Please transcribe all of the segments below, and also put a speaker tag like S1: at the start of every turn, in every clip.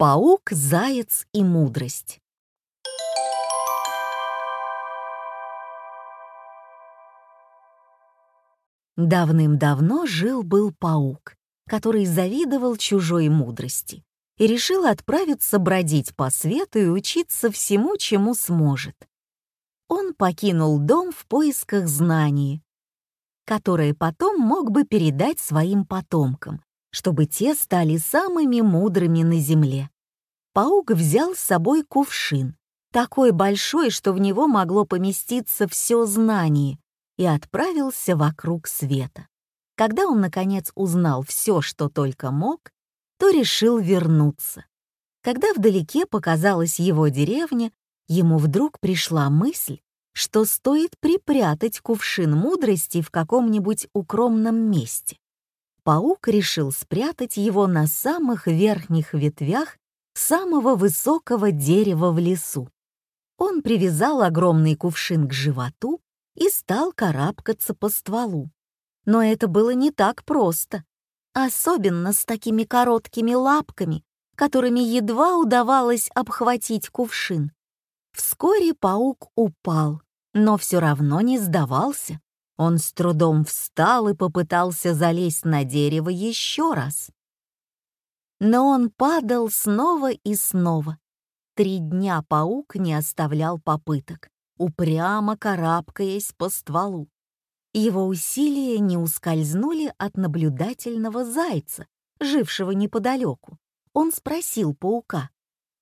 S1: Паук, заяц и мудрость. Давным-давно жил-был паук, который завидовал чужой мудрости и решил отправиться бродить по свету и учиться всему, чему сможет. Он покинул дом в поисках знаний, которые потом мог бы передать своим потомкам, чтобы те стали самыми мудрыми на земле. Паук взял с собой кувшин, такой большой, что в него могло поместиться все знание, и отправился вокруг света. Когда он, наконец, узнал все, что только мог, то решил вернуться. Когда вдалеке показалась его деревня, ему вдруг пришла мысль, что стоит припрятать кувшин мудрости в каком-нибудь укромном месте. Паук решил спрятать его на самых верхних ветвях самого высокого дерева в лесу. Он привязал огромный кувшин к животу и стал карабкаться по стволу. Но это было не так просто, особенно с такими короткими лапками, которыми едва удавалось обхватить кувшин. Вскоре паук упал, но все равно не сдавался. Он с трудом встал и попытался залезть на дерево еще раз. Но он падал снова и снова. Три дня паук не оставлял попыток, упрямо карабкаясь по стволу. Его усилия не ускользнули от наблюдательного зайца, жившего неподалеку. Он спросил паука,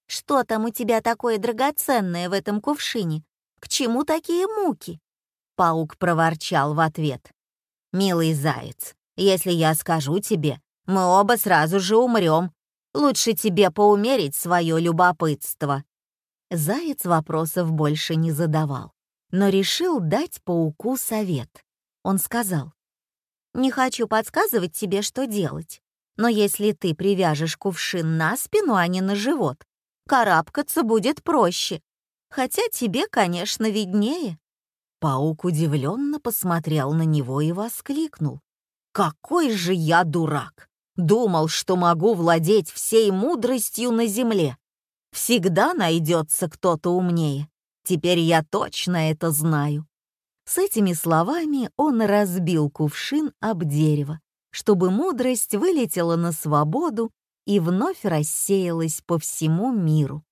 S1: «Что там у тебя такое драгоценное в этом кувшине? К чему такие муки?» Паук проворчал в ответ. «Милый заяц, если я скажу тебе, мы оба сразу же умрем. Лучше тебе поумерить свое любопытство». Заяц вопросов больше не задавал, но решил дать пауку совет. Он сказал, «Не хочу подсказывать тебе, что делать, но если ты привяжешь кувшин на спину, а не на живот, карабкаться будет проще, хотя тебе, конечно, виднее». Паук удивленно посмотрел на него и воскликнул. «Какой же я дурак! Думал, что могу владеть всей мудростью на земле. Всегда найдется кто-то умнее. Теперь я точно это знаю». С этими словами он разбил кувшин об дерево, чтобы мудрость вылетела на свободу и вновь рассеялась по всему миру.